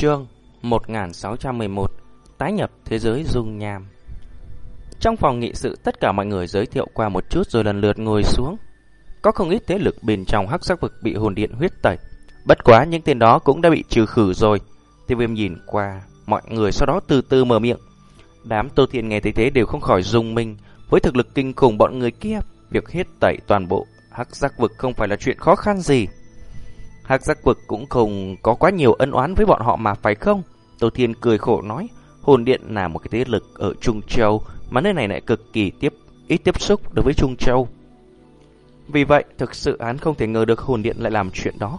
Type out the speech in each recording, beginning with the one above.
Chương 1611 Tái nhập thế giới dung nham Trong phòng nghị sự tất cả mọi người giới thiệu qua một chút rồi lần lượt ngồi xuống. Có không ít thế lực bên trong hắc sắc vực bị hồn điện huyết tẩy. Bất quá những tên đó cũng đã bị trừ khử rồi. Tiêu viêm nhìn qua mọi người sau đó từ từ mở miệng. Đám tô thiên nghe thấy thế đều không khỏi dùng mình. Với thực lực kinh khủng bọn người kia, việc huyết tẩy toàn bộ hắc sắc vực không phải là chuyện khó khăn gì. Hắc giác vực cũng không có quá nhiều ân oán với bọn họ mà phải không? Tô Thiên cười khổ nói, hồn điện là một cái thế lực ở Trung Châu, mà nơi này lại cực kỳ tiếp ít tiếp xúc đối với Trung Châu. Vì vậy, thực sự hắn không thể ngờ được hồn điện lại làm chuyện đó.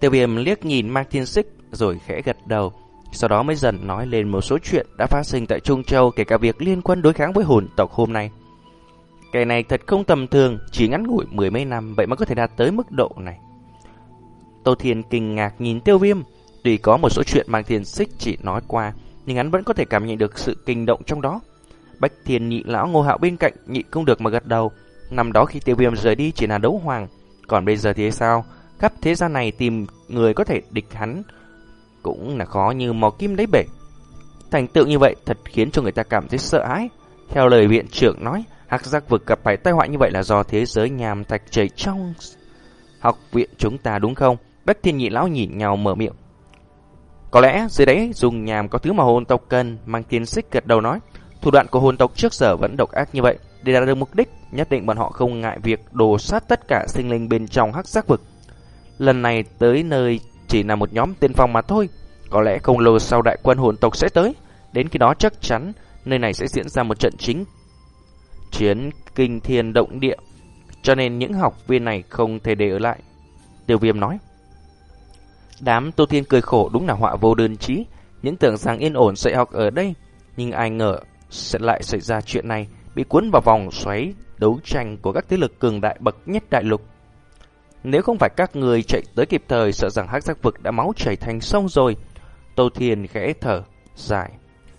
Tiêu viêm liếc nhìn Mạc Thiên Xích rồi khẽ gật đầu. Sau đó mới dần nói lên một số chuyện đã phát sinh tại Trung Châu kể cả việc liên quan đối kháng với hồn tộc hôm nay. Cái này thật không tầm thường, chỉ ngắn ngủi mười mấy năm vậy mà có thể đạt tới mức độ này. Tô Thiên kinh ngạc nhìn tiêu viêm, tuy có một số chuyện mang thiên xích chỉ nói qua, nhưng hắn vẫn có thể cảm nhận được sự kinh động trong đó. Bách Thiên nhị lão ngô hạo bên cạnh nhị không được mà gật đầu. Năm đó khi tiêu viêm rời đi chỉ là đấu hoàng, còn bây giờ thì sao? Khắp thế gian này tìm người có thể địch hắn cũng là khó như mò kim đáy bể. Thành tựu như vậy thật khiến cho người ta cảm thấy sợ hãi. Theo lời viện trưởng nói, Hắc giác vực gặp phải tai họa như vậy là do thế giới nhàm thạch chảy trong học viện chúng ta đúng không? Bách thiên nhị lão nhìn nhau mở miệng. Có lẽ dưới đấy dùng nhàm có thứ mà hồn tộc cần, mang tiên xích gật đầu nói. Thủ đoạn của hồn tộc trước giờ vẫn độc ác như vậy. Để đạt được mục đích, nhất định bọn họ không ngại việc đồ sát tất cả sinh linh bên trong hắc giác vực. Lần này tới nơi chỉ là một nhóm tiên phong mà thôi. Có lẽ không lâu sau đại quân hồn tộc sẽ tới. Đến khi đó chắc chắn nơi này sẽ diễn ra một trận chính chiến kinh thiên động địa, cho nên những học viên này không thể để ở lại. Tiêu viêm nói. Đám Tô Thiên cười khổ đúng là họa vô đơn chí, những tưởng rằng yên ổn dạy học ở đây, nhưng ai ngờ sẽ lại xảy ra chuyện này, bị cuốn vào vòng xoáy đấu tranh của các thế lực cường đại bậc nhất đại lục. Nếu không phải các người chạy tới kịp thời, sợ rằng hắc giác vực đã máu chảy thành sông rồi. Tô Thiên khẽ thở, dài.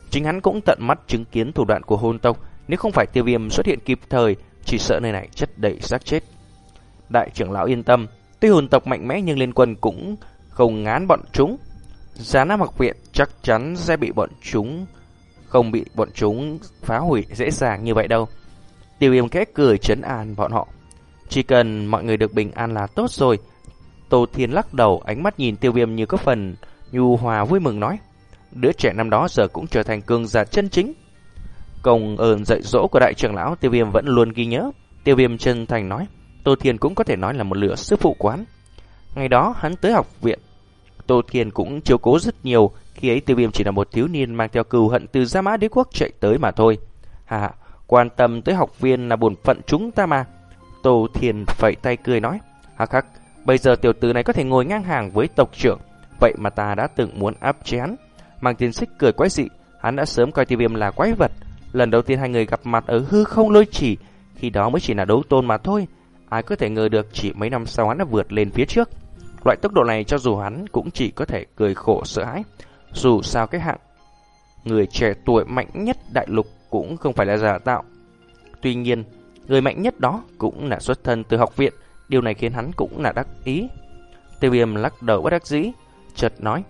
Chính hắn cũng tận mắt chứng kiến thủ đoạn của hôn tộc, nếu không phải tiêu viêm xuất hiện kịp thời, chỉ sợ nơi này chất đầy xác chết. Đại trưởng lão yên tâm, tuy hồn tộc mạnh mẽ nhưng liên quân cũng không ngán bọn chúng. Giá Nam học viện chắc chắn sẽ bị bọn chúng không bị bọn chúng phá hủy dễ dàng như vậy đâu. Tiêu viêm khẽ cười trấn an bọn họ. Chỉ cần mọi người được bình an là tốt rồi. Tô Thiên lắc đầu, ánh mắt nhìn tiêu viêm như có phần nhu hòa vui mừng nói. Đứa trẻ năm đó giờ cũng trở thành cường giả chân chính. Công ơn dạy dỗ của đại trưởng lão Tiêu Viêm vẫn luôn ghi nhớ. Tiêu Viêm chân thành nói, Tô Thiên cũng có thể nói là một lửa sư phụ quán. Ngày đó hắn tới học viện, Tô Thiên cũng chiếu cố rất nhiều, khi ấy Tiêu Viêm chỉ là một thiếu niên mang theo cừu hận từ Gia Mã Đế Quốc chạy tới mà thôi. Hà, quan tâm tới học viên là bổn phận chúng ta mà. Tô Thiên phẩy tay cười nói, hắc hắc, bây giờ tiểu tử này có thể ngồi ngang hàng với tộc trưởng, vậy mà ta đã từng muốn áp chế hắn. Mang tiền xích cười quái dị, hắn đã sớm coi Tiêu Viêm là quái vật, Lần đầu tiên hai người gặp mặt ở hư không lôi chỉ, khi đó mới chỉ là đấu tôn mà thôi. Ai có thể ngờ được chỉ mấy năm sau hắn đã vượt lên phía trước. Loại tốc độ này cho dù hắn cũng chỉ có thể cười khổ sợ hãi. Dù sao cái hạng người trẻ tuổi mạnh nhất đại lục cũng không phải là giả tạo. Tuy nhiên, người mạnh nhất đó cũng là xuất thân từ học viện, điều này khiến hắn cũng là đắc ý. Tiêu viêm lắc đầu bất đắc dĩ, chợt nói,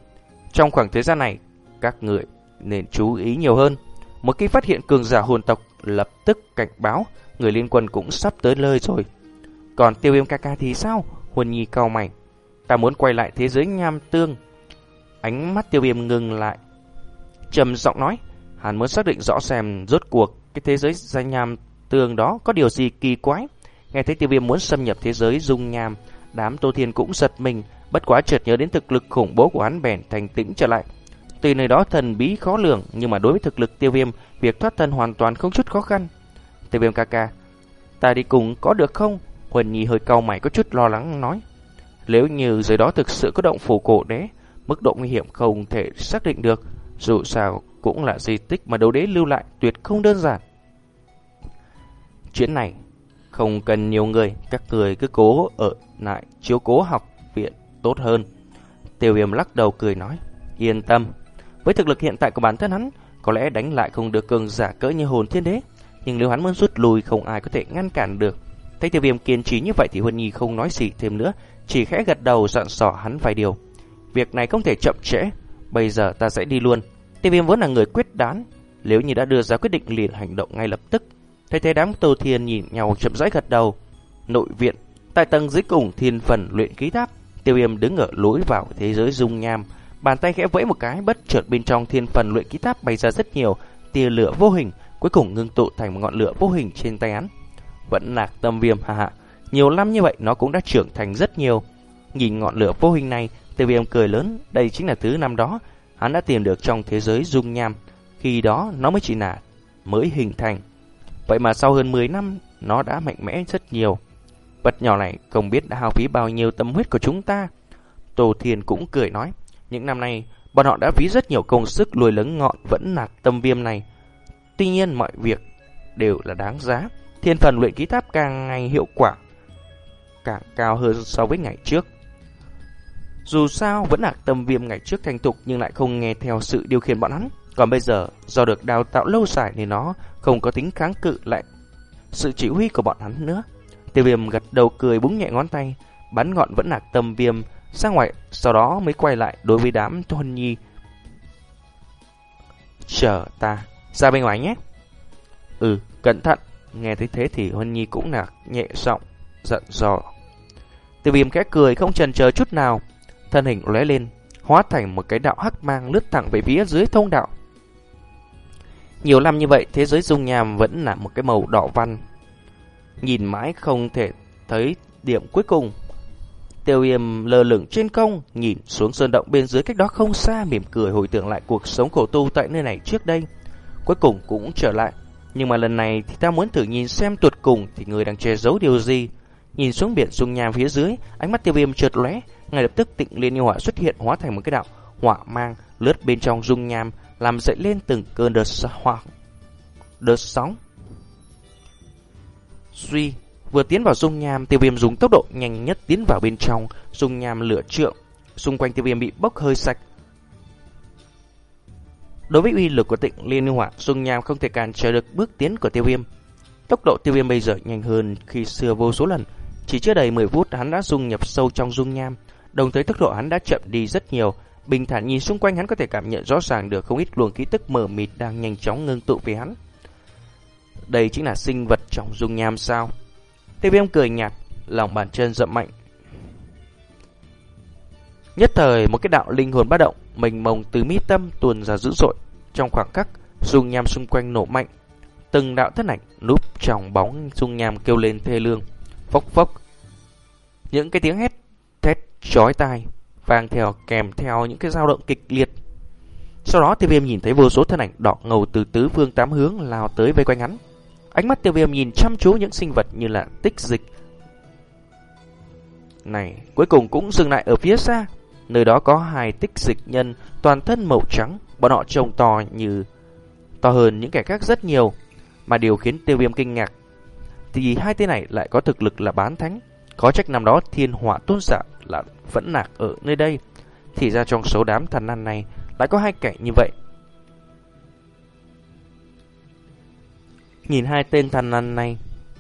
trong khoảng thời gian này, các người nên chú ý nhiều hơn. Một khi phát hiện cường giả hồn tộc lập tức cảnh báo, người liên quân cũng sắp tới nơi rồi. Còn tiêu viêm ca ca thì sao? Huân Nhi cao mày. Ta muốn quay lại thế giới nham tương. Ánh mắt tiêu viêm ngừng lại. trầm giọng nói, hắn muốn xác định rõ xem rốt cuộc cái thế giới danh nham tương đó có điều gì kỳ quái. Nghe thấy tiêu viêm muốn xâm nhập thế giới dung nham, đám tô thiên cũng giật mình, bất quá chợt nhớ đến thực lực khủng bố của hắn bèn thành tĩnh trở lại. Tuy nơi đó thần bí khó lường, nhưng mà đối với thực lực tiêu viêm, việc thoát thân hoàn toàn không chút khó khăn. Tiêu viêm ca ca, ta đi cùng có được không? Huỳnh Nhi hơi cau mày có chút lo lắng nói. Nếu như dưới đó thực sự có động phủ cổ đế, mức độ nguy hiểm không thể xác định được. Dù sao cũng là di tích mà đấu đế lưu lại tuyệt không đơn giản. Chuyến này không cần nhiều người, các người cứ cố ở lại chiếu cố học viện tốt hơn. Tiêu viêm lắc đầu cười nói, yên tâm, với thực lực hiện tại của bản thân hắn, có lẽ đánh lại không được cường giả cỡ như hồn thiên đế, nhưng nếu hắn muốn rút lui không ai có thể ngăn cản được. Thấy tiêu viêm kiên trì như vậy thì Huân Nhi không nói gì thêm nữa, chỉ khẽ gật đầu dặn dò hắn vài điều. Việc này không thể chậm trễ, bây giờ ta sẽ đi luôn. Tiêu viêm vốn là người quyết đoán, nếu như đã đưa ra quyết định liền hành động ngay lập tức. Thấy thế đám Tô Thiên nhìn nhau chậm rãi gật đầu. Nội viện, tại tầng dưới cùng thiên phần luyện ký tháp, Tiêu Viêm đứng ở lối vào thế giới dung nham, bàn tay khẽ vẫy một cái, bất chợt bên trong thiên phần luyện ký tháp bay ra rất nhiều tia lửa vô hình, cuối cùng ngưng tụ thành một ngọn lửa vô hình trên tay hắn. Vẫn lạc tâm viêm hà hạ, nhiều năm như vậy nó cũng đã trưởng thành rất nhiều. Nhìn ngọn lửa vô hình này, Tiêu Viêm cười lớn, đây chính là thứ năm đó hắn đã tìm được trong thế giới dung nham, khi đó nó mới chỉ là mới hình thành. Vậy mà sau hơn 10 năm, nó đã mạnh mẽ rất nhiều. Vật nhỏ này không biết đã hao phí bao nhiêu tâm huyết của chúng ta. Tô Thiên cũng cười nói, những năm nay, bọn họ đã phí rất nhiều công sức lùi lớn ngọn vẫn nạc tâm viêm này. Tuy nhiên mọi việc đều là đáng giá. Thiên phần luyện ký tháp càng ngày hiệu quả càng cao hơn so với ngày trước. Dù sao vẫn nạc tâm viêm ngày trước thành tục nhưng lại không nghe theo sự điều khiển bọn hắn. Còn bây giờ, do được đào tạo lâu dài nên nó không có tính kháng cự lại sự chỉ huy của bọn hắn nữa. Tiêu viêm gật đầu cười búng nhẹ ngón tay, bắn ngọn vẫn nạc tâm viêm ra ngoài, sau đó mới quay lại đối với đám Huân Nhi. Chờ ta, ra bên ngoài nhé. Ừ, cẩn thận. Nghe thấy thế thì Huân Nhi cũng nạc nhẹ giọng giận dò. Tiêu viêm khẽ cười không chần chờ chút nào, thân hình lóe lên, hóa thành một cái đạo hắc mang lướt thẳng về phía dưới thông đạo. Nhiều năm như vậy, thế giới dung nham vẫn là một cái màu đỏ văn. Nhìn mãi không thể thấy điểm cuối cùng. Tiêu yêm lơ lửng trên không, nhìn xuống sơn động bên dưới cách đó không xa, mỉm cười hồi tưởng lại cuộc sống khổ tu tại nơi này trước đây. Cuối cùng cũng trở lại. Nhưng mà lần này thì ta muốn thử nhìn xem tuột cùng thì người đang che giấu điều gì. Nhìn xuống biển dung nham phía dưới, ánh mắt tiêu viêm trượt lóe, ngay lập tức tịnh liên yêu hỏa xuất hiện hóa thành một cái đạo hỏa mang lướt bên trong dung nham, làm dậy lên từng cơn đợt đợt sóng. Suy, vừa tiến vào dung nham, tiêu viêm dùng tốc độ nhanh nhất tiến vào bên trong, dung nham lửa trượng, xung quanh tiêu viêm bị bốc hơi sạch. Đối với uy lực của tịnh liên hỏa, dung nham không thể cản trở được bước tiến của tiêu viêm. Tốc độ tiêu viêm bây giờ nhanh hơn khi xưa vô số lần. Chỉ chưa đầy 10 phút hắn đã dung nhập sâu trong dung nham, đồng thời tốc độ hắn đã chậm đi rất nhiều. Bình thản nhìn xung quanh hắn có thể cảm nhận rõ ràng được không ít luồng khí tức mờ mịt đang nhanh chóng ngưng tụ về hắn. Đây chính là sinh vật trong dung nham sao? Tiêu viêm cười nhạt, lòng bàn chân rậm mạnh. Nhất thời một cái đạo linh hồn ba động, mình mông từ mi tâm tuôn ra dữ dội. Trong khoảng khắc, dung nham xung quanh nổ mạnh. Từng đạo thân ảnh núp trong bóng dung nham kêu lên thê lương. Phốc phốc. Những cái tiếng hét, thét chói tai, vang theo kèm theo những cái dao động kịch liệt. Sau đó tiêu viêm nhìn thấy vô số thân ảnh đỏ ngầu từ tứ phương tám hướng lao tới vây quanh hắn. Ánh mắt tiêu viêm nhìn chăm chú những sinh vật như là tích dịch. Này, cuối cùng cũng dừng lại ở phía xa. Nơi đó có hai tích dịch nhân toàn thân màu trắng, bọn họ trông to như to hơn những kẻ khác rất nhiều. Mà điều khiến tiêu viêm kinh ngạc thì hai tên này lại có thực lực là bán thánh. Có trách năm đó thiên họa tôn giả là vẫn nạc ở nơi đây. Thì ra trong số đám thần năn này lại có hai kẻ như vậy. Nhìn hai tên thần lằn này,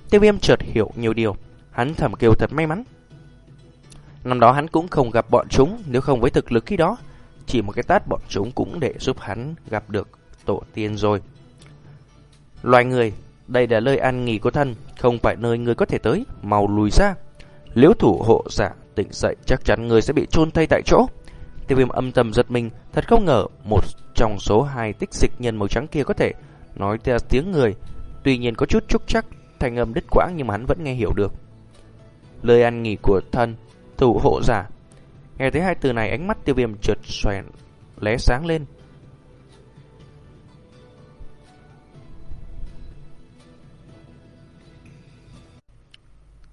tiêu viêm chợt hiểu nhiều điều. Hắn thầm kêu thật may mắn. Năm đó hắn cũng không gặp bọn chúng, nếu không với thực lực khi đó, chỉ một cái tát bọn chúng cũng để giúp hắn gặp được tổ tiên rồi. Loài người, đây là nơi an nghỉ của thân, không phải nơi người có thể tới, mau lùi ra. liễu thủ hộ giả tỉnh dậy chắc chắn người sẽ bị chôn thay tại chỗ. Tiêu viêm âm thầm giật mình, thật không ngờ một trong số hai tích dịch nhân màu trắng kia có thể nói theo tiếng người. Tuy nhiên có chút trúc chắc, thành âm đứt quãng nhưng mà hắn vẫn nghe hiểu được. Lời ăn nghỉ của thân, thủ hộ giả. Nghe thấy hai từ này ánh mắt tiêu viêm trượt xòe lé sáng lên.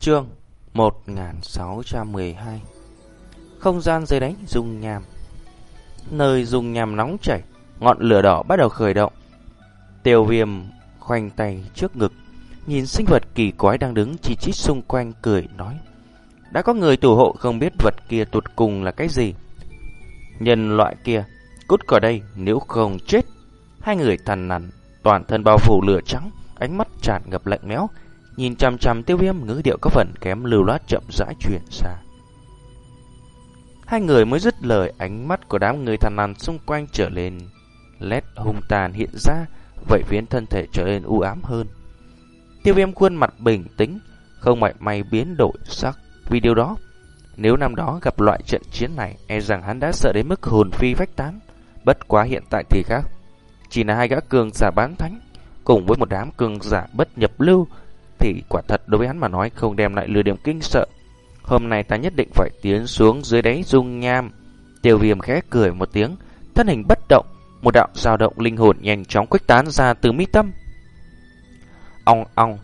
Chương 1612 Không gian dưới đáy dung nhàm Nơi dung nhàm nóng chảy Ngọn lửa đỏ bắt đầu khởi động Tiêu viêm khoanh tay trước ngực, Nhìn sinh vật kỳ quái đang đứng chỉ chít xung quanh cười, nói, Đã có người tù hộ không biết vật kia tụt cùng là cái gì? Nhân loại kia, Cút khỏi đây, nếu không chết. Hai người thằn nằn Toàn thân bao phủ lửa trắng, Ánh mắt tràn ngập lạnh lẽo, Nhìn chằm chằm tiêu viêm ngữ điệu có phần kém lưu loát chậm rãi chuyển xa Hai người mới dứt lời, ánh mắt của đám người thằn nằn xung quanh trở lên, Lét hung tàn hiện ra Vậy phiến thân thể trở nên u ám hơn. Tiêu viêm khuôn mặt bình tĩnh, Không mảy may biến đổi sắc Vì điều đó. Nếu năm đó gặp loại trận chiến này E rằng hắn đã sợ đến mức hồn phi vách tán. Bất quá hiện tại thì khác. Chỉ là hai gã cường giả bán thánh, Cùng với một đám cường giả bất nhập lưu, Thì quả thật đối với hắn mà nói Không đem lại lừa điểm kinh sợ. Hôm nay ta nhất định phải tiến xuống dưới đáy dung nham. Tiêu viêm khẽ cười một tiếng, Thân hình bất động một đạo dao động linh hồn nhanh chóng khuếch tán ra từ mi tâm. Ong ong.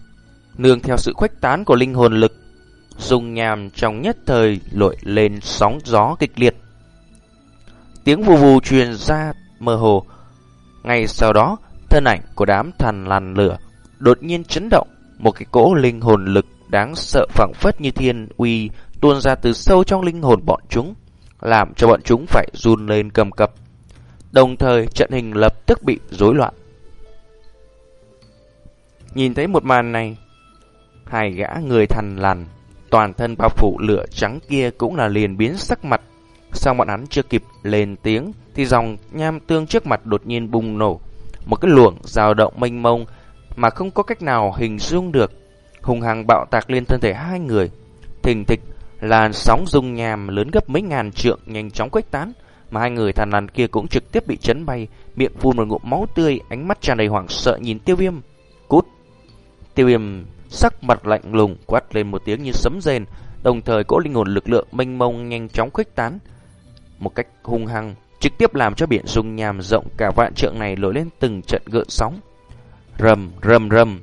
Nương theo sự khuếch tán của linh hồn lực Dung nham trong nhất thời lội lên sóng gió kịch liệt. Tiếng vù vù truyền ra mơ hồ. Ngay sau đó Thân ảnh của đám thần làn lửa Đột nhiên chấn động. Một cái cỗ linh hồn lực đáng sợ phẳng phất như thiên uy tuôn ra từ sâu trong linh hồn bọn chúng, làm cho bọn chúng phải run lên cầm cập. Đồng thời trận hình lập tức bị rối loạn. Nhìn thấy một màn này, hai gã người thằn lằn, toàn thân bao phủ lửa trắng kia cũng là liền biến sắc mặt. Sau bọn hắn chưa kịp lên tiếng thì dòng nham tương trước mặt đột nhiên bùng nổ. Một cái luồng dao động mênh mông mà không có cách nào hình dung được hùng hăng bạo tạc lên thân thể hai người. Thình thịch, làn sóng dung nham lớn gấp mấy ngàn trượng nhanh chóng quét tán, mà hai người thằn lằn kia cũng trực tiếp bị chấn bay, miệng phun một ngụm máu tươi, ánh mắt tràn đầy hoảng sợ nhìn Tiêu Viêm. Cút. Tiêu Viêm sắc mặt lạnh lùng quát lên một tiếng như sấm rền, đồng thời cỗ linh hồn lực lượng mênh mông nhanh chóng khuếch tán một cách hung hăng, trực tiếp làm cho biển dung nhàm rộng cả vạn trượng này nổi lên từng trận gợn sóng. Rầm rầm rầm,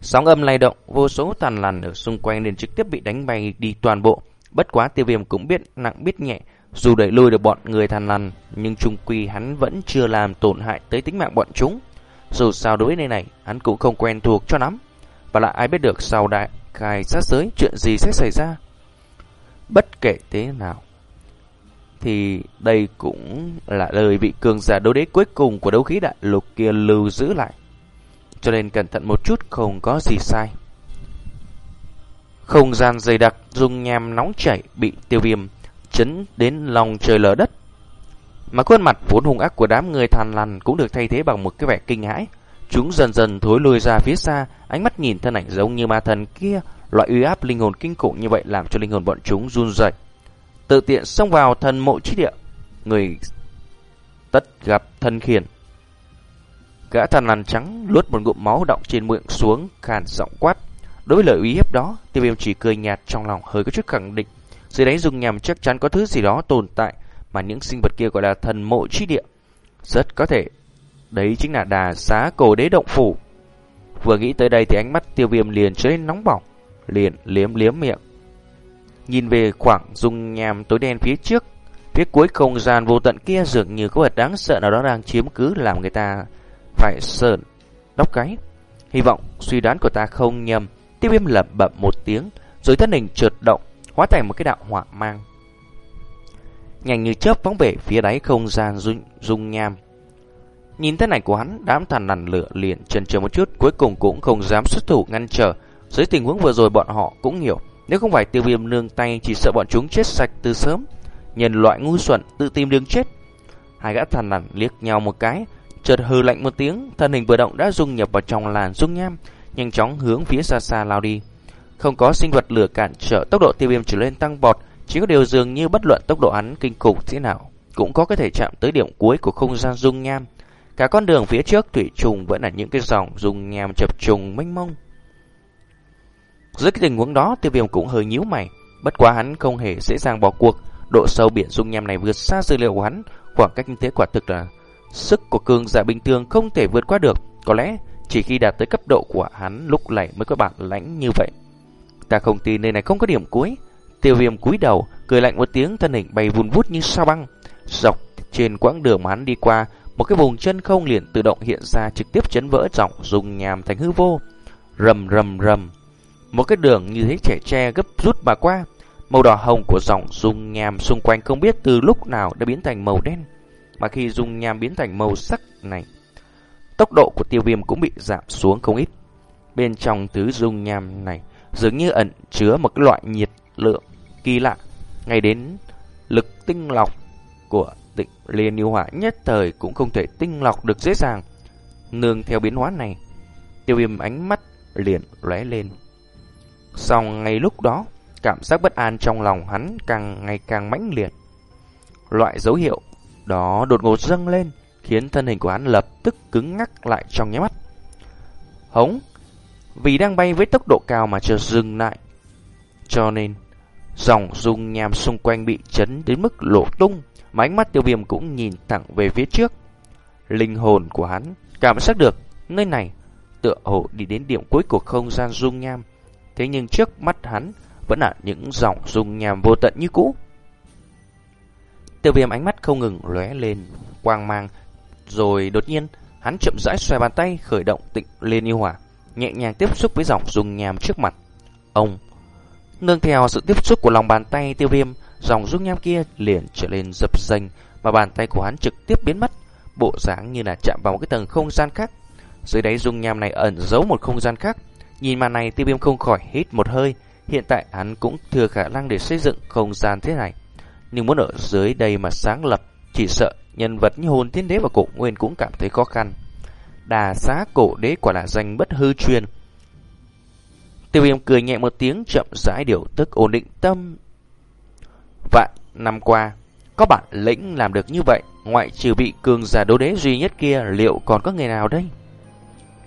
Sóng âm lay động, vô số tàn lằn ở xung quanh nên trực tiếp bị đánh bay đi toàn bộ. Bất quá tiêu viêm cũng biết nặng biết nhẹ, dù đẩy lùi được bọn người tàn lằn, nhưng trung quy hắn vẫn chưa làm tổn hại tới tính mạng bọn chúng. Dù sao đối với nơi này, hắn cũng không quen thuộc cho lắm. Và lại ai biết được sau đại khai sát giới chuyện gì sẽ xảy ra. Bất kể thế nào, thì đây cũng là lời vị cường giả đấu đế cuối cùng của đấu khí đại lục kia lưu giữ lại cho nên cẩn thận một chút không có gì sai. Không gian dày đặc, dung nham nóng chảy bị tiêu viêm chấn đến lòng trời lở đất. Mà khuôn mặt vốn hung ác của đám người thàn lằn cũng được thay thế bằng một cái vẻ kinh hãi. Chúng dần dần thối lùi ra phía xa, ánh mắt nhìn thân ảnh giống như ma thần kia, loại uy áp linh hồn kinh khủng như vậy làm cho linh hồn bọn chúng run rẩy. Tự tiện xông vào thần mộ chi địa, người tất gặp thân khiển Gã thằn lằn trắng luốt một ngụm máu động trên miệng xuống, khàn giọng quát. Đối với lời uy hiếp đó, tiêu viêm chỉ cười nhạt trong lòng hơi có chút khẳng định. Dưới đáy dùng nhằm chắc chắn có thứ gì đó tồn tại, mà những sinh vật kia gọi là thần mộ chi địa. Rất có thể, đấy chính là đà xá cổ đế động phủ. Vừa nghĩ tới đây thì ánh mắt tiêu viêm liền trở nên nóng bỏng, liền liếm liếm miệng. Nhìn về khoảng dung nham tối đen phía trước, phía cuối không gian vô tận kia dường như có vật đáng sợ nào đó đang chiếm cứ làm người ta phải sờn đốc cái. Hy vọng suy đoán của ta không nhầm. Tiêu viêm lẩm bẩm một tiếng, rồi thân hình trượt động, hóa thành một cái đạo hỏa mang. Nhanh như chớp phóng về phía đáy không gian dung, dung nham. Nhìn thân ảnh của hắn, đám thần nằn lửa liền chần chờ một chút, cuối cùng cũng không dám xuất thủ ngăn trở. Dưới tình huống vừa rồi bọn họ cũng hiểu, nếu không phải tiêu viêm nương tay chỉ sợ bọn chúng chết sạch từ sớm. Nhân loại ngu xuẩn tự tìm đường chết. Hai gã thần nằn liếc nhau một cái, chợt hừ lạnh một tiếng, thân hình vừa động đã dung nhập vào trong làn dung nham, nhanh chóng hướng phía xa xa lao đi. Không có sinh vật lửa cản trở, tốc độ tiêu viêm trở lên tăng bọt chỉ có điều dường như bất luận tốc độ hắn kinh khủng thế nào, cũng có có thể chạm tới điểm cuối của không gian dung nham. Cả con đường phía trước thủy trùng vẫn là những cái dòng dung nham chập trùng mênh mông. Dưới cái tình huống đó, tiêu viêm cũng hơi nhíu mày, bất quá hắn không hề dễ dàng bỏ cuộc, độ sâu biển dung nham này vượt xa dữ liệu của hắn, khoảng cách như thế quả thực là Sức của cường giả bình thường không thể vượt qua được, có lẽ chỉ khi đạt tới cấp độ của hắn lúc này mới có bản lãnh như vậy. Ta không tin nơi này không có điểm cuối. Tiêu viêm cúi đầu, cười lạnh một tiếng thân hình bay vun vút như sao băng. Dọc trên quãng đường mà hắn đi qua, một cái vùng chân không liền tự động hiện ra trực tiếp chấn vỡ giọng dùng nhàm thành hư vô. Rầm rầm rầm. Một cái đường như thế trẻ tre gấp rút mà qua. Màu đỏ hồng của dòng dùng nhàm xung quanh không biết từ lúc nào đã biến thành màu đen mà khi dung nhàm biến thành màu sắc này, tốc độ của tiêu viêm cũng bị giảm xuống không ít. Bên trong thứ dung nham này dường như ẩn chứa một cái loại nhiệt lượng kỳ lạ. Ngay đến lực tinh lọc của tịnh liên yêu hỏa nhất thời cũng không thể tinh lọc được dễ dàng. Nương theo biến hóa này, tiêu viêm ánh mắt liền lóe lên. Xong ngay lúc đó, cảm giác bất an trong lòng hắn càng ngày càng mãnh liệt. Loại dấu hiệu đó đột ngột dâng lên, khiến thân hình của hắn lập tức cứng ngắc lại trong nháy mắt. Hống, vì đang bay với tốc độ cao mà chưa dừng lại. Cho nên, dòng dung nham xung quanh bị chấn đến mức lộ tung, mà ánh mắt tiêu viêm cũng nhìn thẳng về phía trước. Linh hồn của hắn cảm giác được nơi này tựa hồ đi đến điểm cuối của không gian dung nham. Thế nhưng trước mắt hắn vẫn là những dòng dung nham vô tận như cũ. Tiêu viêm ánh mắt không ngừng lóe lên, quang mang, rồi đột nhiên hắn chậm rãi xoay bàn tay khởi động tịnh liên yêu hỏa, nhẹ nhàng tiếp xúc với dòng dung nham trước mặt. Ông, nương theo sự tiếp xúc của lòng bàn tay tiêu viêm, dòng dung nham kia liền trở lên dập dành, mà bàn tay của hắn trực tiếp biến mất, bộ dáng như là chạm vào một cái tầng không gian khác. Dưới đáy dung nham này ẩn giấu một không gian khác. Nhìn màn này tiêu viêm không khỏi hít một hơi. Hiện tại hắn cũng thừa khả năng để xây dựng không gian thế này. Nhưng muốn ở dưới đây mà sáng lập, chỉ sợ nhân vật như hồn thiên đế và cổ nguyên cũng cảm thấy khó khăn. Đà xá cổ đế quả là danh bất hư truyền. Tiêu viêm cười nhẹ một tiếng chậm rãi điều tức ổn định tâm. Vạn năm qua, có bản lĩnh làm được như vậy, ngoại trừ bị cường giả đấu đế duy nhất kia, liệu còn có người nào đây?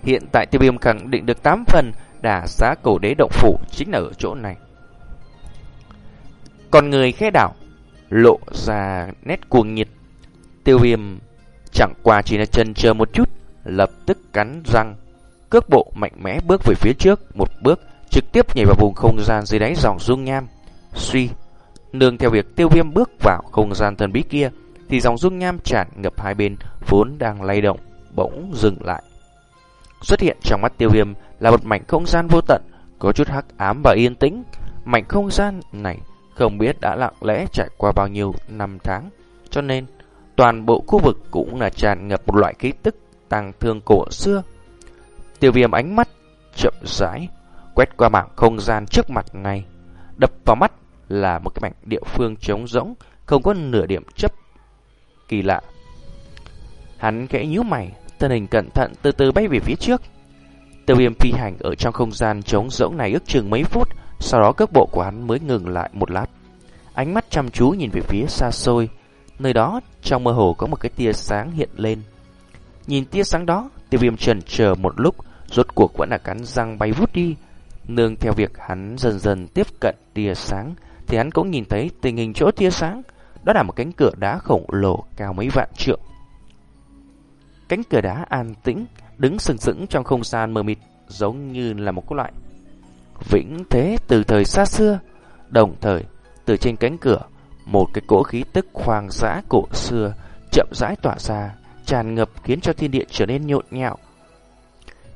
Hiện tại tiêu viêm khẳng định được 8 phần đà xá cổ đế động phủ chính là ở chỗ này. Còn người khẽ đảo lộ ra nét cuồng nhiệt. Tiêu viêm chẳng qua chỉ là chân chờ một chút, lập tức cắn răng, cước bộ mạnh mẽ bước về phía trước, một bước trực tiếp nhảy vào vùng không gian dưới đáy dòng dung nham. Suy, nương theo việc tiêu viêm bước vào không gian thần bí kia, thì dòng dung nham tràn ngập hai bên vốn đang lay động, bỗng dừng lại. Xuất hiện trong mắt tiêu viêm là một mảnh không gian vô tận, có chút hắc ám và yên tĩnh. Mảnh không gian này không biết đã lặng lẽ trải qua bao nhiêu năm tháng, cho nên toàn bộ khu vực cũng là tràn ngập một loại ký tức tàng thương cổ xưa. Tiêu viêm ánh mắt chậm rãi quét qua mảng không gian trước mặt này, đập vào mắt là một cái mảnh địa phương trống rỗng, không có nửa điểm chấp kỳ lạ. Hắn kẽ nhíu mày, thân hình cẩn thận từ từ bay về phía trước. Tiêu viêm phi hành ở trong không gian trống rỗng này ước chừng mấy phút, sau đó cước bộ của hắn mới ngừng lại một lát. Ánh mắt chăm chú nhìn về phía xa xôi, nơi đó trong mơ hồ có một cái tia sáng hiện lên. Nhìn tia sáng đó, tiêu viêm trần chờ một lúc, rốt cuộc vẫn là cắn răng bay vút đi. Nương theo việc hắn dần dần tiếp cận tia sáng, thì hắn cũng nhìn thấy tình hình chỗ tia sáng. Đó là một cánh cửa đá khổng lồ cao mấy vạn trượng. Cánh cửa đá an tĩnh, đứng sừng sững trong không gian mờ mịt, giống như là một cái loại vĩnh thế từ thời xa xưa. Đồng thời, từ trên cánh cửa, một cái cỗ khí tức khoang dã cổ xưa chậm rãi tỏa ra, tràn ngập khiến cho thiên địa trở nên nhộn nhạo.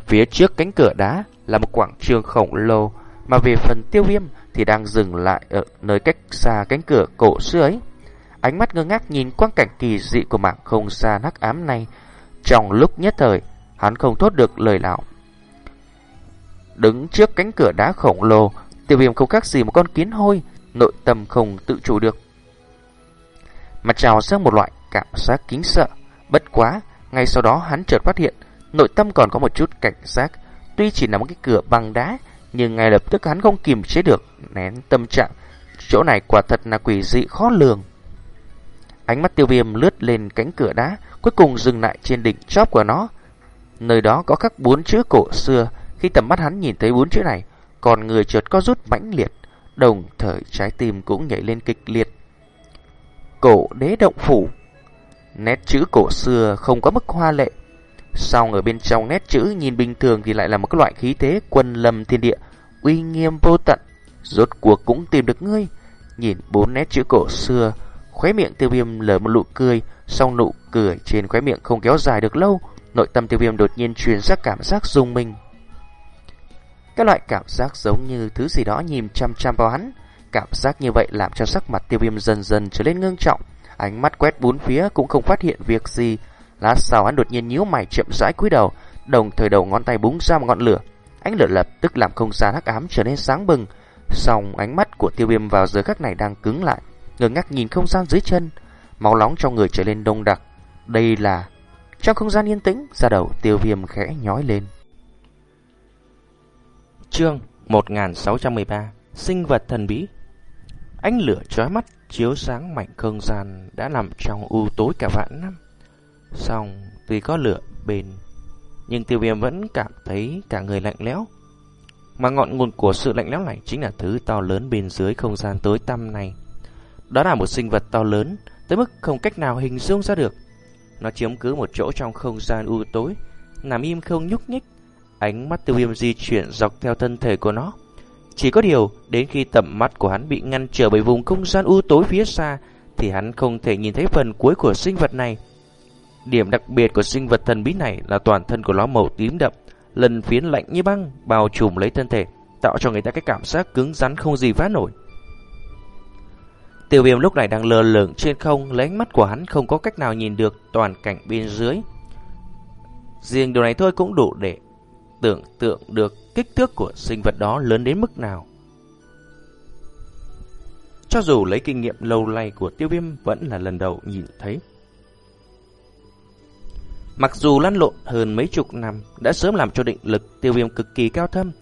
Phía trước cánh cửa đá là một quảng trường khổng lồ, mà về phần tiêu viêm thì đang dừng lại ở nơi cách xa cánh cửa cổ xưa ấy. Ánh mắt ngơ ngác nhìn quang cảnh kỳ dị của mảng không gian hắc ám này, trong lúc nhất thời, hắn không thốt được lời nào. Đứng trước cánh cửa đá khổng lồ, tiêu viêm không khác gì một con kiến hôi, nội tâm không tự chủ được. mặt trào sang một loại cảm giác kính sợ, bất quá, ngay sau đó hắn chợt phát hiện, nội tâm còn có một chút cảnh giác, tuy chỉ là một cái cửa bằng đá, nhưng ngay lập tức hắn không kiềm chế được, nén tâm trạng, chỗ này quả thật là quỷ dị khó lường. Ánh mắt tiêu viêm lướt lên cánh cửa đá, cuối cùng dừng lại trên đỉnh chóp của nó. Nơi đó có các bốn chữ cổ xưa, khi tầm mắt hắn nhìn thấy bốn chữ này, còn người chợt có rút mãnh liệt, đồng thời trái tim cũng nhảy lên kịch liệt. Cổ đế động phủ Nét chữ cổ xưa không có mức hoa lệ, sau ở bên trong nét chữ nhìn bình thường thì lại là một cái loại khí thế quân lâm thiên địa, uy nghiêm vô tận. Rốt cuộc cũng tìm được ngươi. Nhìn bốn nét chữ cổ xưa, khóe miệng tiêu viêm lở một nụ cười, sau nụ cười trên khóe miệng không kéo dài được lâu, nội tâm tiêu viêm đột nhiên truyền ra cảm giác rung mình. Cái loại cảm giác giống như thứ gì đó nhìn chăm chăm vào hắn, cảm giác như vậy làm cho sắc mặt tiêu viêm dần dần trở lên ngưng trọng, ánh mắt quét bốn phía cũng không phát hiện việc gì. Lát sau hắn đột nhiên nhíu mày chậm rãi cúi đầu, đồng thời đầu ngón tay búng ra một ngọn lửa, ánh lửa lập tức làm không gian hắc ám trở nên sáng bừng. Song ánh mắt của tiêu viêm vào giờ khắc này đang cứng lại, ngơ ngác nhìn không gian dưới chân, máu nóng trong người trở lên đông đặc. Đây là... Trong không gian yên tĩnh, ra đầu tiêu viêm khẽ nhói lên. Chương 1613 Sinh vật thần bí Ánh lửa chói mắt chiếu sáng mạnh không gian đã nằm trong u tối cả vạn năm. Xong, tuy có lửa bền, nhưng tiêu viêm vẫn cảm thấy cả người lạnh lẽo. Mà ngọn nguồn của sự lạnh lẽo này chính là thứ to lớn bên dưới không gian tối tăm này. Đó là một sinh vật to lớn, tới mức không cách nào hình dung ra được. Nó chiếm cứ một chỗ trong không gian u tối, nằm im không nhúc nhích. Ánh mắt tiêu viêm di chuyển dọc theo thân thể của nó. Chỉ có điều, đến khi tầm mắt của hắn bị ngăn trở bởi vùng không gian u tối phía xa, thì hắn không thể nhìn thấy phần cuối của sinh vật này. Điểm đặc biệt của sinh vật thần bí này là toàn thân của nó màu tím đậm, lần phiến lạnh như băng, bao trùm lấy thân thể, tạo cho người ta cái cảm giác cứng rắn không gì phá nổi. Tiêu viêm lúc này đang lơ lửng trên không, lấy ánh mắt của hắn không có cách nào nhìn được toàn cảnh bên dưới. Riêng điều này thôi cũng đủ để tưởng tượng được kích thước của sinh vật đó lớn đến mức nào. Cho dù lấy kinh nghiệm lâu nay của tiêu viêm vẫn là lần đầu nhìn thấy. Mặc dù lăn lộn hơn mấy chục năm đã sớm làm cho định lực tiêu viêm cực kỳ cao thâm,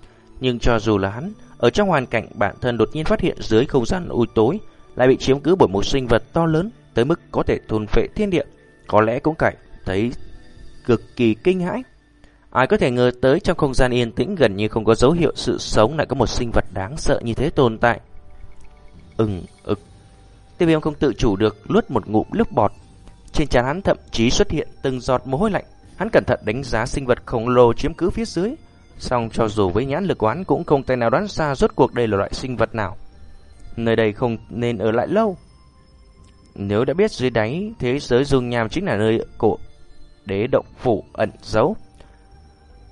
nhưng cho dù là hắn, ở trong hoàn cảnh bản thân đột nhiên phát hiện dưới không gian u tối lại bị chiếm cứ bởi một sinh vật to lớn tới mức có thể thôn phệ thiên địa, có lẽ cũng cảnh thấy cực kỳ kinh hãi. Ai có thể ngờ tới trong không gian yên tĩnh gần như không có dấu hiệu sự sống lại có một sinh vật đáng sợ như thế tồn tại. Ừng, ực. Tiêu viêm không tự chủ được luốt một ngụm nước bọt. Trên trán hắn thậm chí xuất hiện từng giọt mồ hôi lạnh. Hắn cẩn thận đánh giá sinh vật khổng lồ chiếm cứ phía dưới. Song cho dù với nhãn lực quán cũng không thể nào đoán ra rốt cuộc đây là loại sinh vật nào. Nơi đây không nên ở lại lâu. Nếu đã biết dưới đáy thế giới dung nham chính là nơi cổ đế động phủ ẩn giấu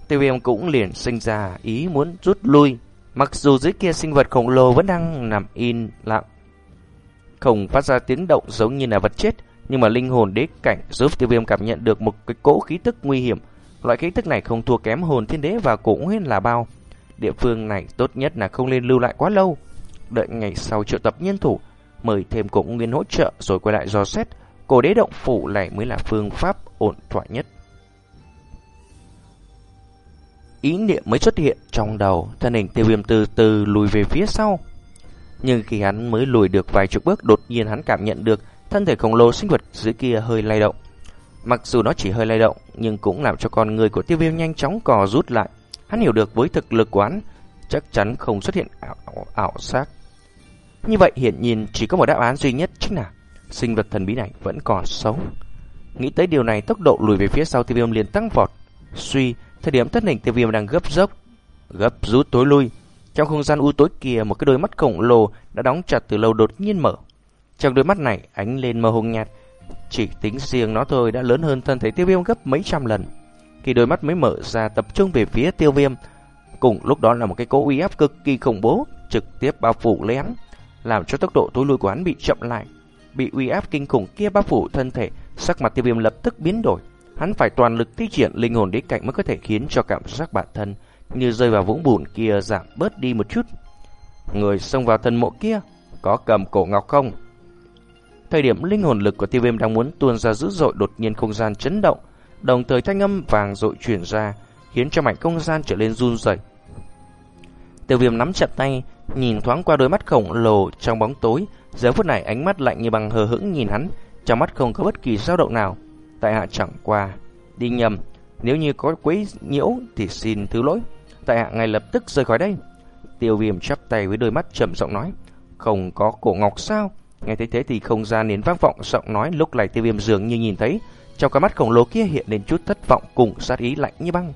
Tiêu viêm cũng liền sinh ra ý muốn rút lui, mặc dù dưới kia sinh vật khổng lồ vẫn đang nằm in lặng. Không phát ra tiếng động giống như là vật chết, nhưng mà linh hồn đế cảnh giúp tiêu viêm cảm nhận được một cái cỗ khí tức nguy hiểm. Loại khí tức này không thua kém hồn thiên đế và cũng nguyên là bao. Địa phương này tốt nhất là không nên lưu lại quá lâu. Đợi ngày sau triệu tập nhân thủ, mời thêm cổ nguyên hỗ trợ rồi quay lại dò xét. Cổ đế động phủ này mới là phương pháp ổn thỏa nhất ý niệm mới xuất hiện trong đầu, thân hình tiêu viêm từ từ lùi về phía sau. Nhưng khi hắn mới lùi được vài chục bước, đột nhiên hắn cảm nhận được thân thể khổng lồ sinh vật dưới kia hơi lay động. Mặc dù nó chỉ hơi lay động, nhưng cũng làm cho con người của tiêu viêm nhanh chóng cò rút lại. Hắn hiểu được với thực lực của hắn, chắc chắn không xuất hiện ảo, ảo, ảo giác. Như vậy hiện nhìn chỉ có một đáp án duy nhất chính là sinh vật thần bí này vẫn còn sống. Nghĩ tới điều này, tốc độ lùi về phía sau tiêu viêm liền tăng vọt. Suy, Thời điểm thất hình tiêu viêm đang gấp dốc, gấp rút tối lui. Trong không gian u tối kia, một cái đôi mắt khổng lồ đã đóng chặt từ lâu đột nhiên mở. Trong đôi mắt này, ánh lên mơ hồng nhạt. Chỉ tính riêng nó thôi đã lớn hơn thân thể tiêu viêm gấp mấy trăm lần. Khi đôi mắt mới mở ra tập trung về phía tiêu viêm, cùng lúc đó là một cái cỗ uy áp cực kỳ khủng bố, trực tiếp bao phủ lấy hắn, làm cho tốc độ tối lui của hắn bị chậm lại. Bị uy áp kinh khủng kia bao phủ thân thể, sắc mặt tiêu viêm lập tức biến đổi. Hắn phải toàn lực thi triển linh hồn đế cạnh mới có thể khiến cho cảm giác bản thân như rơi vào vũng bùn kia giảm bớt đi một chút. Người xông vào thân mộ kia có cầm cổ ngọc không? Thời điểm linh hồn lực của tiêu viêm đang muốn tuôn ra dữ dội đột nhiên không gian chấn động, đồng thời thanh âm vàng dội chuyển ra, khiến cho mảnh không gian trở lên run rẩy. Tiêu viêm nắm chặt tay, nhìn thoáng qua đôi mắt khổng lồ trong bóng tối, giờ phút này ánh mắt lạnh như bằng hờ hững nhìn hắn, trong mắt không có bất kỳ dao động nào tại hạ chẳng qua đi nhầm, nếu như có quấy nhiễu thì xin thứ lỗi. Tại hạ ngay lập tức rời khỏi đây. Tiêu viêm chắp tay với đôi mắt trầm giọng nói, không có cổ ngọc sao? Nghe thấy thế thì không gian đến vang vọng giọng nói lúc này tiêu viêm dường như nhìn thấy trong cái mắt khổng lồ kia hiện lên chút thất vọng cùng sát ý lạnh như băng.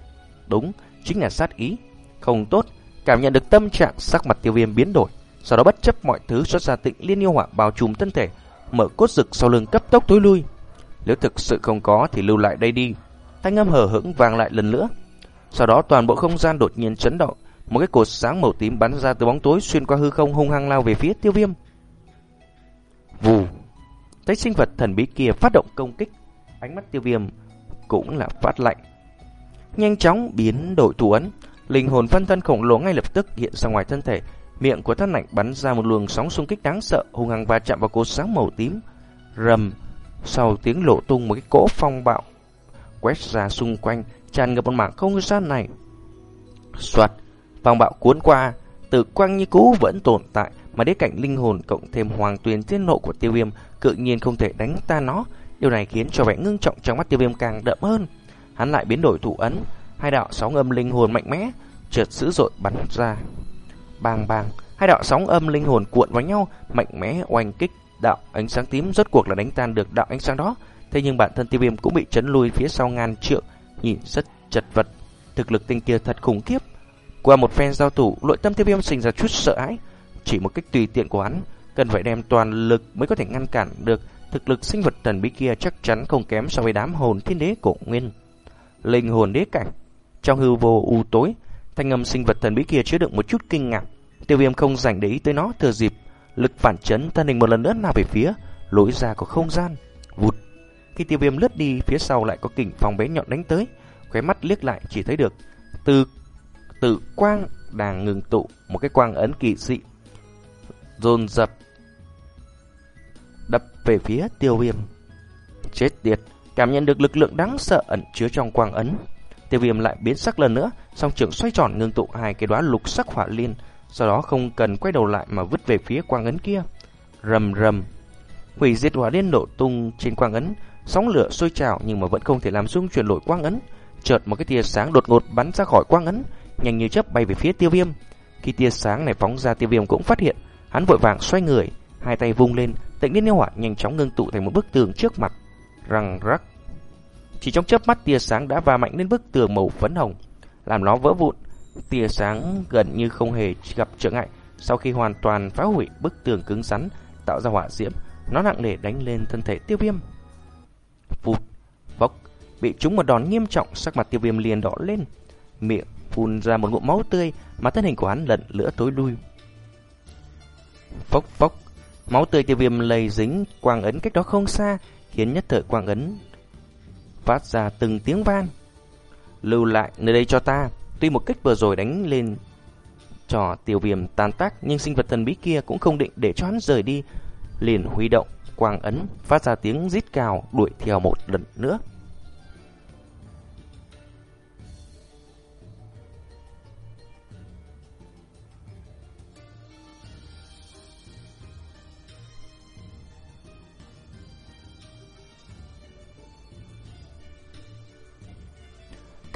Đúng, chính là sát ý. Không tốt, cảm nhận được tâm trạng sắc mặt tiêu viêm biến đổi. Sau đó bất chấp mọi thứ xuất ra tịnh liên yêu hỏa bao trùm thân thể, mở cốt rực sau lưng cấp tốc tối lui. Nếu thực sự không có thì lưu lại đây đi. Thanh âm hờ hững vang lại lần nữa. Sau đó toàn bộ không gian đột nhiên chấn động, một cái cột sáng màu tím bắn ra từ bóng tối xuyên qua hư không hung hăng lao về phía Tiêu Viêm. Vù. Tách sinh vật thần bí kia phát động công kích, ánh mắt Tiêu Viêm cũng là phát lạnh. Nhanh chóng biến đổi thủ ấn, linh hồn phân thân khổng lồ ngay lập tức hiện ra ngoài thân thể, Miệng của thân ảnh bắn ra một luồng sóng xung kích đáng sợ, hung hăng va chạm vào cột sáng màu tím. Rầm, sau tiếng lộ tung một cái cỗ phong bạo quét ra xung quanh, tràn ngập một mảng không gian này. Xoạt phong bạo cuốn qua, tử quang như cũ vẫn tồn tại, mà đế cảnh linh hồn cộng thêm hoàng tuyền tiên nộ của tiêu viêm cự nhiên không thể đánh ta nó. Điều này khiến cho vẻ ngưng trọng trong mắt tiêu viêm càng đậm hơn. Hắn lại biến đổi thủ ấn, hai đạo sóng âm linh hồn mạnh mẽ, trượt dữ dội bắn ra. Bang bang, hai đạo sóng âm linh hồn cuộn vào nhau, mạnh mẽ oanh kích đạo ánh sáng tím rốt cuộc là đánh tan được đạo ánh sáng đó. Thế nhưng bản thân tiêu viêm cũng bị chấn lui phía sau ngàn trượng, nhìn rất chật vật. Thực lực tinh kia thật khủng khiếp. Qua một phen giao thủ, nội tâm tiêu viêm sinh ra chút sợ hãi. Chỉ một cách tùy tiện của hắn, cần phải đem toàn lực mới có thể ngăn cản được thực lực sinh vật thần bí kia chắc chắn không kém so với đám hồn thiên đế cổ nguyên. Linh hồn đế cảnh. Trong hư vô u tối, thanh âm sinh vật thần bí kia chứa đựng một chút kinh ngạc. Tiêu viêm không dành để ý tới nó thừa dịp lực phản chấn thân hình một lần nữa nào về phía lối ra của không gian. Vụt. Khi tiêu viêm lướt đi, phía sau lại có kình phòng bé nhọn đánh tới. Khóe mắt liếc lại chỉ thấy được từ tự quang đang ngừng tụ một cái quang ấn kỳ dị dồn dập đập về phía tiêu viêm. Chết tiệt, cảm nhận được lực lượng đáng sợ ẩn chứa trong quang ấn. Tiêu viêm lại biến sắc lần nữa, song trưởng xoay tròn ngưng tụ hai cái đóa lục sắc hỏa liên, sau đó không cần quay đầu lại mà vứt về phía quang ấn kia. Rầm rầm, hủy diệt hỏa liên nổ tung trên quang ấn, sóng lửa sôi trào nhưng mà vẫn không thể làm xung chuyển đổi quang ấn. Chợt một cái tia sáng đột ngột bắn ra khỏi quang ấn, nhanh như chớp bay về phía tiêu viêm. Khi tia sáng này phóng ra tiêu viêm cũng phát hiện, hắn vội vàng xoay người, hai tay vung lên, tịnh liên yêu hỏa nhanh chóng ngưng tụ thành một bức tường trước mặt, răng rắc. Chỉ trong chớp mắt tia sáng đã va mạnh lên bức tường màu phấn hồng, làm nó vỡ vụn. Tia sáng gần như không hề gặp trở ngại, sau khi hoàn toàn phá hủy bức tường cứng rắn, tạo ra hỏa diễm, nó nặng nề đánh lên thân thể tiêu viêm. Phụt, phốc, bị trúng một đòn nghiêm trọng, sắc mặt tiêu viêm liền đỏ lên, miệng phun ra một ngụm máu tươi, mà thân hình của hắn lần lửa tối đuôi. Phốc phốc, máu tươi tiêu viêm lầy dính quang ấn cách đó không xa, khiến nhất thời quang ấn phát ra từng tiếng vang. Lưu lại nơi đây cho ta, tuy một kích vừa rồi đánh lên trò tiêu viêm tan tác, nhưng sinh vật thần bí kia cũng không định để cho hắn rời đi, liền huy động quang ấn phát ra tiếng rít cao đuổi theo một lần nữa.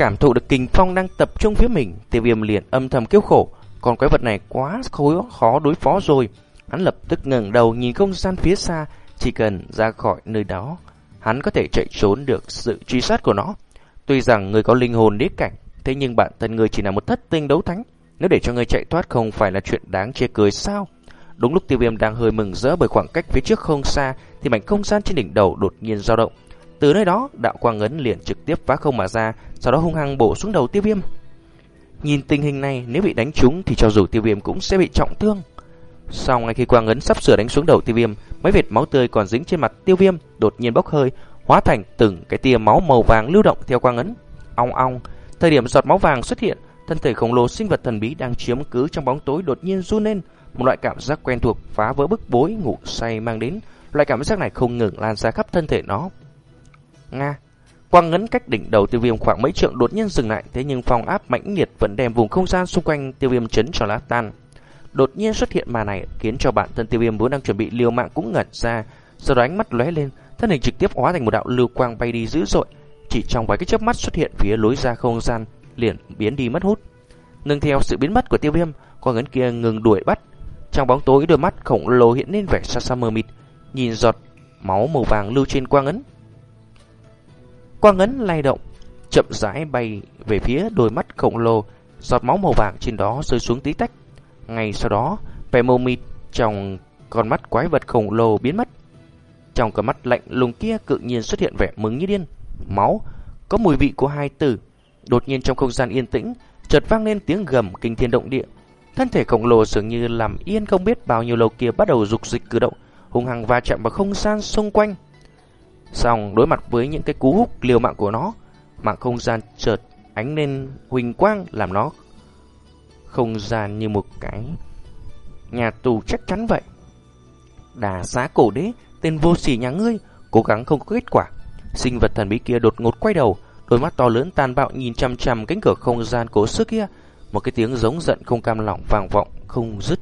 Cảm thụ được kình phong đang tập trung phía mình, tiêu viêm liền âm thầm kêu khổ. Còn quái vật này quá khó, khó đối phó rồi. Hắn lập tức ngẩng đầu nhìn không gian phía xa, chỉ cần ra khỏi nơi đó, hắn có thể chạy trốn được sự truy sát của nó. Tuy rằng người có linh hồn đế cảnh, thế nhưng bản thân người chỉ là một thất tinh đấu thánh. Nếu để cho người chạy thoát không phải là chuyện đáng chê cười sao? Đúng lúc tiêu viêm đang hơi mừng rỡ bởi khoảng cách phía trước không xa, thì mảnh không gian trên đỉnh đầu đột nhiên dao động. Từ nơi đó, đạo quang ấn liền trực tiếp phá không mà ra, sau đó hung hăng bổ xuống đầu tiêu viêm. Nhìn tình hình này, nếu bị đánh trúng thì cho dù tiêu viêm cũng sẽ bị trọng thương. Sau ngay khi quang ấn sắp sửa đánh xuống đầu tiêu viêm, mấy vệt máu tươi còn dính trên mặt tiêu viêm đột nhiên bốc hơi, hóa thành từng cái tia máu màu vàng lưu động theo quang ấn. Ong ong, thời điểm giọt máu vàng xuất hiện, thân thể khổng lồ sinh vật thần bí đang chiếm cứ trong bóng tối đột nhiên run lên, một loại cảm giác quen thuộc phá vỡ bức bối ngủ say mang đến. Loại cảm giác này không ngừng lan ra khắp thân thể nó. Nga. Quang ngấn cách đỉnh đầu tiêu viêm khoảng mấy trượng đột nhiên dừng lại, thế nhưng phong áp mãnh liệt vẫn đem vùng không gian xung quanh tiêu viêm chấn cho lá tan. Đột nhiên xuất hiện mà này khiến cho bản thân tiêu viêm vốn đang chuẩn bị liều mạng cũng ngẩn ra, sau đó ánh mắt lóe lên, thân hình trực tiếp hóa thành một đạo lưu quang bay đi dữ dội, chỉ trong vài cái chớp mắt xuất hiện phía lối ra không gian, liền biến đi mất hút. Nương theo sự biến mất của tiêu viêm, con ngấn kia ngừng đuổi bắt. Trong bóng tối đôi mắt khổng lồ hiện lên vẻ xa xa mờ mịt, nhìn giọt máu màu vàng lưu trên quang ấn, Quang ấn lay động, chậm rãi bay về phía đôi mắt khổng lồ, giọt máu màu vàng trên đó rơi xuống tí tách. Ngay sau đó, vẻ mờ mịt trong con mắt quái vật khổng lồ biến mất. Trong con mắt lạnh lùng kia tự nhiên xuất hiện vẻ mừng như điên. Máu, có mùi vị của hai từ. Đột nhiên trong không gian yên tĩnh, chợt vang lên tiếng gầm kinh thiên động địa. Thân thể khổng lồ dường như làm yên không biết bao nhiêu lâu kia bắt đầu dục dịch cử động, hung hăng va chạm vào không gian xung quanh. Xong đối mặt với những cái cú húc liều mạng của nó, mạng không gian chợt ánh lên huỳnh quang làm nó không gian như một cái Nhà tù chắc chắn vậy. Đà xá cổ đế, tên vô sỉ nhà ngươi, cố gắng không có kết quả. Sinh vật thần bí kia đột ngột quay đầu, đôi mắt to lớn tàn bạo nhìn chăm chăm cánh cửa không gian cố sức kia. Một cái tiếng giống giận không cam lòng vang vọng không dứt.